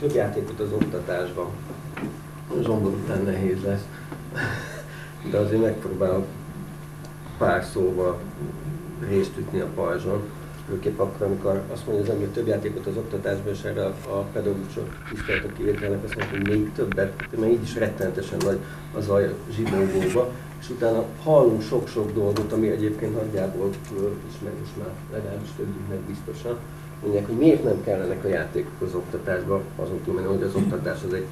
Több játékot az oktatásban. Zsombor után nehéz lesz. De azért megpróbálok pár szóval részt ütni a pajzson. Főképp akkor, amikor azt mondja az ember, több játékot az oktatásban, és erre a pedagógusok tiszteletek kivételnek azt mondja, hogy még többet, mert így is rettenetesen nagy az a zsibógóba, és utána hallunk sok-sok dolgot, ami egyébként nagyjából ismerős már legalábbis többünknek biztosan, mondják, hogy miért nem kellenek a játékok az oktatásban, azon túl hogy az oktatás az egy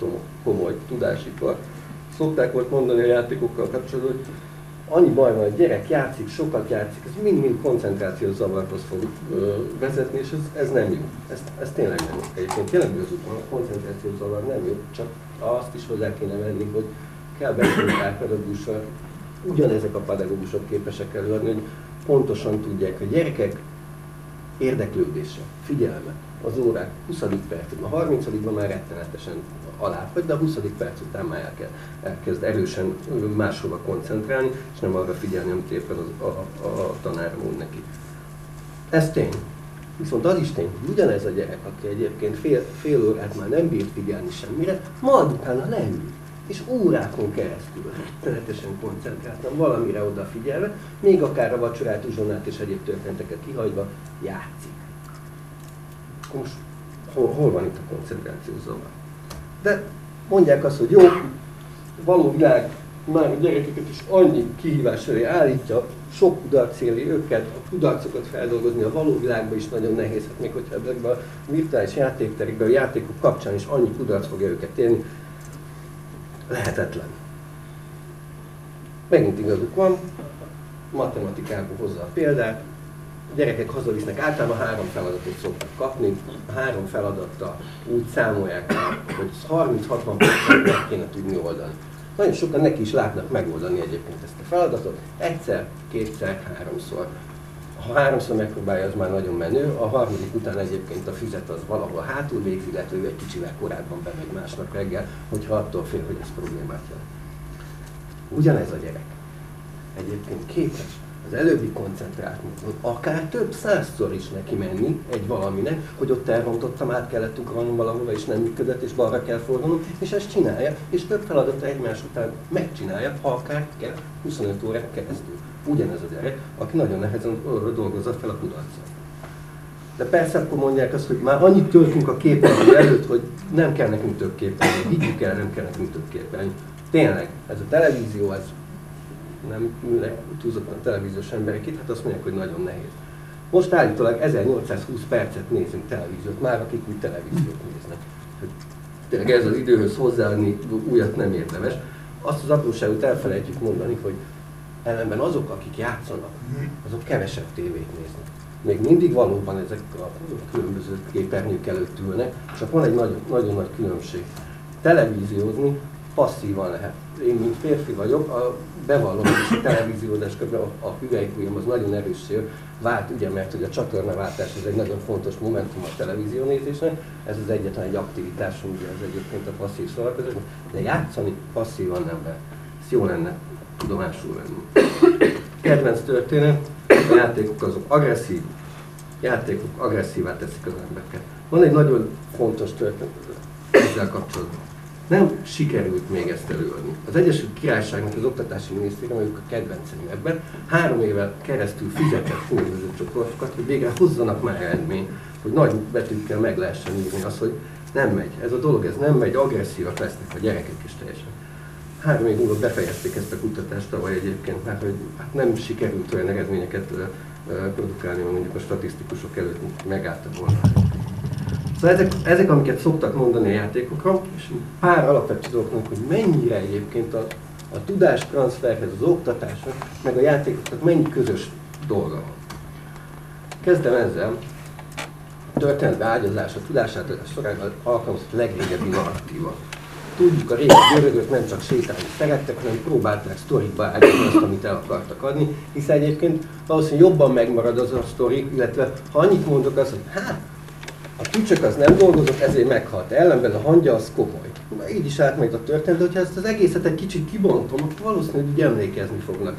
komoly tudásipar. Szokták volt mondani a játékokkal kapcsolatban, hogy annyi baj van, hogy gyerek játszik, sokat játszik, ez mind-mind koncentrációs zavarhoz fog ö, vezetni, és ez, ez nem jó. Ez, ez tényleg nem jó. Egyébként tényleg úton, a koncentrációs zavar nem jó, csak azt is hozzá kéne venni, hogy kell beszélni pedagógussal, ugyanezek a pedagógusok képesek előadni, hogy pontosan tudják, a gyerekek érdeklődése, figyelme, az órák 20. percig, a 30 ban már rettenetesen alá vagy, de a 20. perc után már elkezd, elkezd erősen máshova koncentrálni, és nem arra figyelni, amit éppen az, a, a, a tanár mond neki. Ez tény. Viszont az is tény, hogy ugyanez a gyerek, aki egyébként fél, fél órát már nem bírt figyelni semmire, majd utána leül, és órákon keresztül rettenetesen koncentráltam, valamire odafigyelve, még akár a vacsorát, uzsonát és egyéb történeteket kihagyva játszik. Most hol, hol van itt a koncentráció zavar? De mondják azt, hogy jó, való világ már a gyerekeket is annyi kihívás elé állítja, sok kudarc éli őket, a kudarcokat feldolgozni a való világban is nagyon nehéz, hát még hogyha ebben a virtuális játékterekben, a játékok kapcsán is annyi kudarc fogja őket élni, lehetetlen. Megint igazuk van, matematikából hozza a példát, a gyerekek hazavisznek, általában három feladatot szoktak kapni, a három feladata úgy számolják, hogy 30-60 percet kéne tudni oldani. Nagyon sokan neki is látnak megoldani egyébként ezt a feladatot, egyszer, kétszer, háromszor. Ha háromszor megpróbálja, az már nagyon menő, a harmadik után egyébként a füzet az valahol hátul végzi, illetve ő egy kicsivel korábban bemegy másnap reggel, hogyha attól fél, hogy ez problémát jelent. Ugyanez a gyerek. Egyébként képes az előbbi koncentrált módon, akár több százszor is neki menni egy valaminek, hogy ott elrontottam, át kellett ugranom valahova, és nem működött, és balra kell fordulnom, és ezt csinálja, és több feladata egymás után megcsinálja, ha akár kell 25 órán keresztül. Ugyanez a gyerek, aki nagyon nehezen dolgozott fel a kudarcot. De persze akkor mondják azt, hogy már annyit töltünk a képernyő előtt, hogy nem kell nekünk több képernyő, higgyük el, nem kell nekünk több képernyő. Tényleg, ez a televízió, ez nem ülnek túlzottan televíziós emberek itt, hát azt mondják, hogy nagyon nehéz. Most állítólag 1820 percet nézünk televíziót, már akik úgy televíziót néznek. Tényleg ez az időhöz hozzáadni újat nem érdemes. Azt az apróságot elfelejtjük mondani, hogy ellenben azok, akik játszanak, azok kevesebb tévét néznek. Még mindig valóban ezek a különböző képernyők előtt ülnek, csak van egy nagyon, nagyon nagy különbség. Televíziózni passzívan lehet. Én, mint férfi vagyok, a bevallom, hogy a televíziózás a, a hüvelykujjam az nagyon erőssé vált, ugye, mert hogy a csatornaváltás ez egy nagyon fontos momentum a televízió nézésnek, ez az egyetlen egy aktivitás, ugye ez egyébként a passzív szórakozás, de játszani passzívan nem lehet. Ez jó lenne tudomásul venni. Kedvenc történet, a játékok azok agresszív, játékok agresszívá teszik az embereket. Van egy nagyon fontos történet ezzel kapcsolatban nem sikerült még ezt előadni. Az Egyesült Királyságnak az oktatási minisztérium, ők a kedvencem ebben, három éve keresztül fizetett különböző csoportokat, hogy végre hozzanak már eredményt, hogy nagy betűkkel meg lehessen írni azt, hogy nem megy. Ez a dolog, ez nem megy, agresszívak lesznek a gyerekek is teljesen. Három év múlva befejezték ezt a kutatást tavaly egyébként, mert hogy hát nem sikerült olyan eredményeket produkálni, mondjuk a statisztikusok előtt megállta volna. Szóval ezek, ezek, amiket szoktak mondani a játékokra, és pár alapvető dolgoknak, hogy mennyire egyébként a, a tudástranszferhez, az oktatáshoz, meg a játékoknak mennyi közös dolga van. Kezdem ezzel. A történet beágyazás, a tudásátadás során alkalmazott legrégebbi narratíva. Tudjuk, a régi görögök nem csak sétálni szerettek, hanem próbálták sztorikba ágyazni azt, amit el akartak adni, hiszen egyébként valószínűleg jobban megmarad az a sztori, illetve ha annyit mondok az, hogy hát a tücsök az nem dolgozott, ezért meghalt. Ellenben a hangya az komoly. Így is átmegy a történet, hogyha ezt az egészet egy kicsit kibontom, akkor valószínűleg emlékezni fognak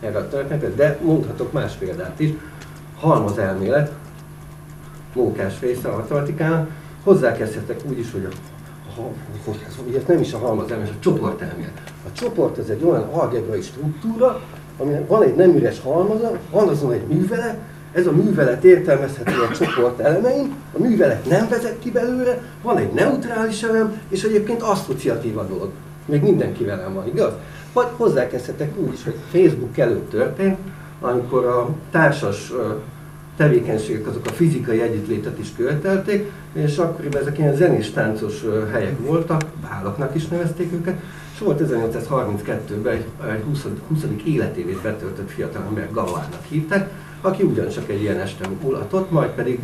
erre a történetre, de mondhatok más példát is. Halmaz elmélet. mókás része a matematikának. Hozzákezdhetek úgy is, hogy a, a, a, ugye nem is a halmaz elmélet, a csoportelmélet. A csoport az egy olyan algebrai struktúra, ami van egy nem üres halmaza, van azon egy művelet, ez a művelet értelmezhető a csoport elemein, a művelet nem vezet ki belőle, van egy neutrális elem, és egyébként asszociatív a dolog. Még mindenki velem van, igaz? Vagy hozzákezdhetek úgy is, hogy Facebook előtt történt, amikor a társas tevékenységek azok a fizikai együttlétet is követelték, és akkoriban ezek ilyen zenés táncos helyek voltak, báloknak is nevezték őket, és volt 1832-ben egy, egy 20. 20. életévét betöltött fiatalember Galoának hívták, aki ugyancsak egy ilyen este mulatott, majd pedig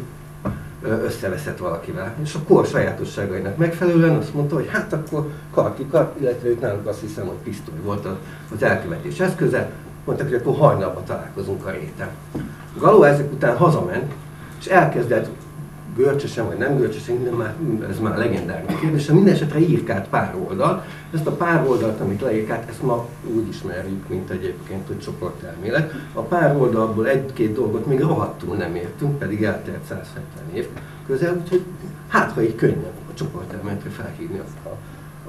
összeveszett valakivel. És a kor sajátosságainak megfelelően azt mondta, hogy hát akkor kartikat, illetve ők náluk azt hiszem, hogy pisztoly volt az elkövetés eszköze, mondták, hogy akkor hajnalban találkozunk a réten. Galó ezek után hazament, és elkezdett görcsösen vagy nem görcsösen, nem már, ez már legendáris kérdés, minden esetre írkált pár oldal. Ezt a pár oldalt, amit leírkált, ezt ma úgy ismerjük, mint egyébként, hogy csoportelmélet. A pár oldalból egy-két dolgot még rohadtul nem értünk, pedig eltelt 170 év közel, úgyhogy hát, ha így könnyebb a csoportelméletre felhívni a,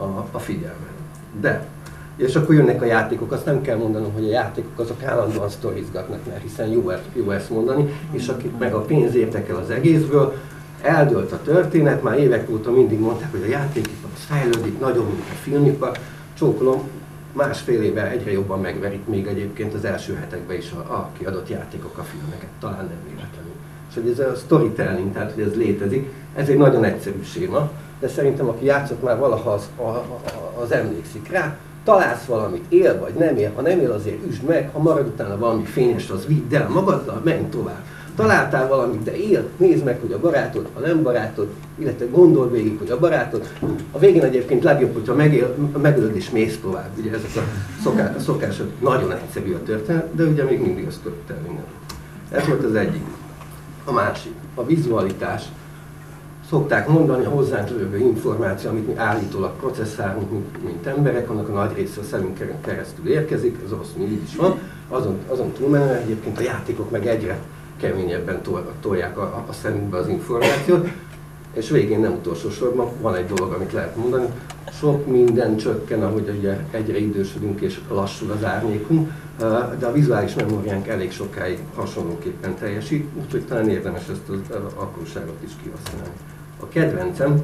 a, a figyelmet. De és akkor jönnek a játékok, azt nem kell mondanom, hogy a játékok azok állandóan sztorizgatnak, mert hiszen jó, jó ezt mondani, és akik meg a pénz érdekel az egészből, eldőlt a történet, már évek óta mindig mondták, hogy a játékipar az fejlődik, nagyobb, mint a filmipar. Csókolom, másfél éve egyre jobban megverik még egyébként az első hetekben is a, a kiadott játékok a filmeket, talán nem véletlenül. És hogy ez a storytelling, tehát hogy ez létezik, ez egy nagyon egyszerű séma, de szerintem aki játszott már valaha az, a, a, az emlékszik rá, találsz valamit, él vagy nem él, ha nem él azért üsd meg, ha marad utána valami fényes, az vidd el magaddal, menj tovább találtál valamit, de él, nézd meg, hogy a barátod, a nem barátod, illetve gondol végig, hogy a barátod. A végén egyébként legjobb, hogyha megél, megölöd és mész tovább. Ugye ezek a, szokás, a szokások nagyon egyszerű a történet, de ugye még mindig az történet. Ez volt az egyik. A másik, a vizualitás. Szokták mondani, a hozzánk lövő információ, amit mi állítólag processzálunk, mint, mint emberek, annak a nagy része a szemünk keresztül érkezik, ez az, így is van. Azon, azon túlmenően egyébként a játékok meg egyre keményebben tolják a, a szemünkbe az információt, és végén nem utolsó sorban van egy dolog, amit lehet mondani, sok minden csökken, ahogy ugye egyre idősödünk és lassul az árnyékunk, de a vizuális memóriánk elég sokáig hasonlóképpen teljesít, úgyhogy talán érdemes ezt az apróságot is kihasználni. A kedvencem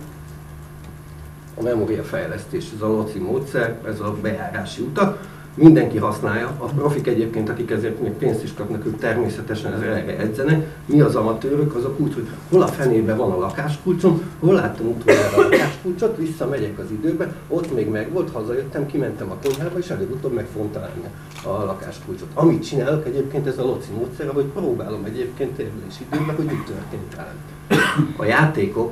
a memóriafejlesztés, ez a LOCI módszer, ez a bejárási utak, mindenki használja, a profik egyébként, akik ezért még pénzt is kapnak, ők természetesen ezre edzenek. Mi az amatőrök, azok úgy, hogy hol a fenében van a lakáskulcsom, hol láttam utoljára a lakáskulcsot, visszamegyek az időbe, ott még meg volt, hazajöttem, kimentem a konyhába, és előbb-utóbb meg fogom találni a lakáskulcsot. Amit csinálok egyébként, ez a loci módszer, hogy próbálom egyébként térülés időben, hogy mi történt velem. A játékok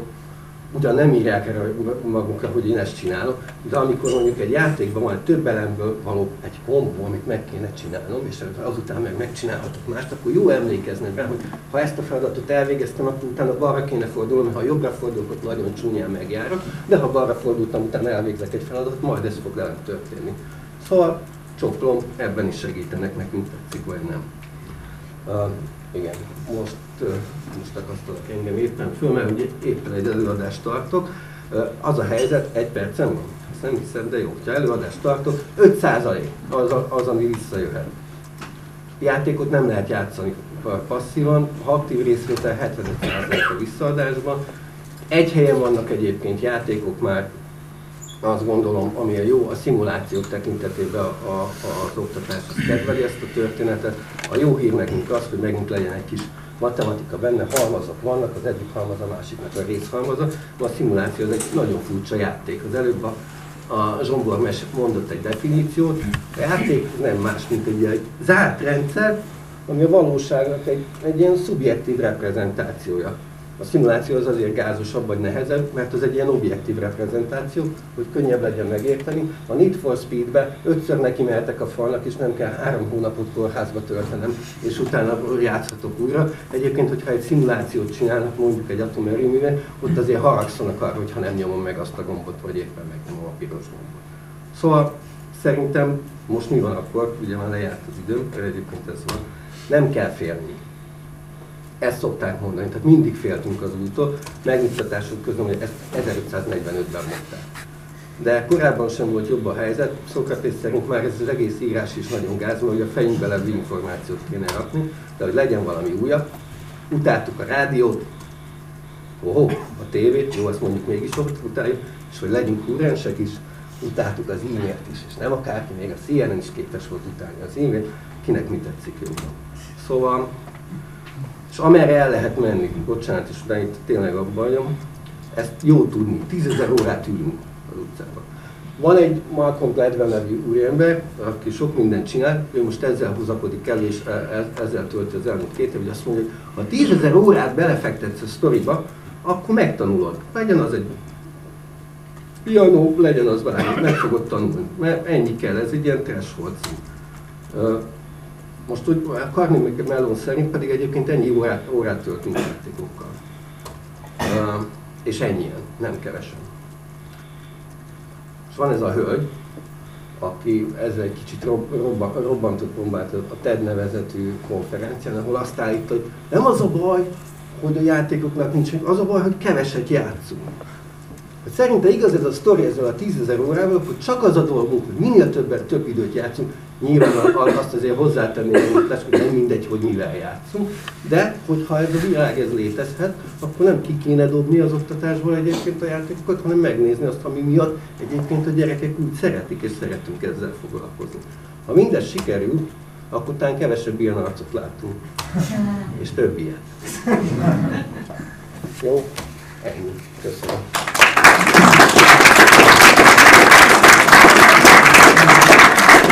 ugyan nem írják erre magukra, hogy én ezt csinálok, de amikor mondjuk egy játékban van több elemből való egy kombó, amit meg kéne csinálnom, és azután meg megcsinálhatok mást, akkor jó emlékezni rá, hogy ha ezt a feladatot elvégeztem, akkor utána balra kéne fordulnom, ha jobbra fordulok, ott nagyon csúnyán megjárok, de ha balra fordultam, utána elvégzek egy feladatot, majd ez fog velem történni. Szóval csoklom, ebben is segítenek nekünk, tetszik vagy nem. Igen, most, most akasztalak engem éppen föl, mert ugye éppen egy előadást tartok. Az a helyzet, egy percem van, ezt nem hiszem, de jó, ha előadást tartok, 5% az, az, ami visszajöhet. Játékot nem lehet játszani passzívan, ha aktív részvétel 75% a visszaadásban. Egy helyen vannak egyébként játékok már azt gondolom, ami a jó, a szimulációk tekintetében a, a, az oktatás kedveli ezt a történetet. A jó hír nekünk az, hogy megint legyen egy kis matematika benne, halmazok vannak, az egyik halmaz, a másiknak a részhalmaza. A szimuláció az egy nagyon furcsa játék. Az előbb a, a Zsombor Mes mondott egy definíciót, a játék nem más, mint egy, egy zárt rendszer, ami a valóságnak egy, egy ilyen szubjektív reprezentációja. A szimuláció az azért gázosabb vagy nehezebb, mert az egy ilyen objektív reprezentáció, hogy könnyebb legyen megérteni. A Need for Speed-be ötször neki mehetek a falnak, és nem kell három hónapot kórházba töltenem, és utána játszhatok újra. Egyébként, hogyha egy szimulációt csinálnak, mondjuk egy atomerőműben, ott azért haragszanak arra, hogyha nem nyomom meg azt a gombot, vagy éppen megnyomom a piros gombot. Szóval szerintem most mi van akkor, ugye már lejárt az időm, egyébként ez van, nem kell félni ezt szokták mondani, tehát mindig féltünk az úttól, megnyugtatásuk közben, hogy ezt 1545-ben mondták. De korábban sem volt jobb a helyzet, Szokratész szerint már ez az egész írás is nagyon gáz, hogy a fejünkbe levő információt kéne rakni, de hogy legyen valami újabb. Utáltuk a rádiót, oho, a tévét, jó, azt mondjuk mégis ott utáljuk, és hogy legyünk kurrensek is, utáltuk az e-mailt is, és nem akárki, még a CNN is képes volt utálni az e-mailt, kinek mi tetszik jobban. Szóval, és amerre el lehet menni, bocsánat, és utána itt tényleg abba vagyom, ezt jó tudni, tízezer órát ülünk az utcában. Van egy Malcolm Gladwell nevű úriember, aki sok mindent csinál, ő most ezzel húzakodik el, és e- e- ezzel tölti az elmúlt két év, hogy azt mondja, hogy ha tízezer órát belefektetsz a sztoriba, akkor megtanulod. Legyen az egy piano, legyen az bármi, meg fogod tanulni. Mert ennyi kell, ez egy ilyen threshold Most úgy, Carnegie Mellon szerint pedig egyébként ennyi órát, órát töltünk játékokkal. És ennyien, nem kevesen. És van ez a hölgy, aki ezzel egy kicsit robba, robbantott bombát a TED nevezetű konferencián, ahol azt állítta, hogy nem az a baj, hogy a játékoknak nincs, az a baj, hogy keveset játszunk. Hogy szerinte igaz ez a sztori ezzel a tízezer órával, hogy csak az a dolgunk, hogy minél többet, több időt játszunk, nyilván azt azért hozzátenni, hogy nem mindegy, hogy mivel játszunk, de hogyha ez a világ ez létezhet, akkor nem ki kéne dobni az oktatásból egyébként a játékokat, hanem megnézni azt, ami miatt egyébként a gyerekek úgy szeretik és szeretünk ezzel foglalkozni. Ha mindez sikerül, akkor talán kevesebb ilyen arcot látunk. És több ilyet. Jó? Ennyi. Köszönöm.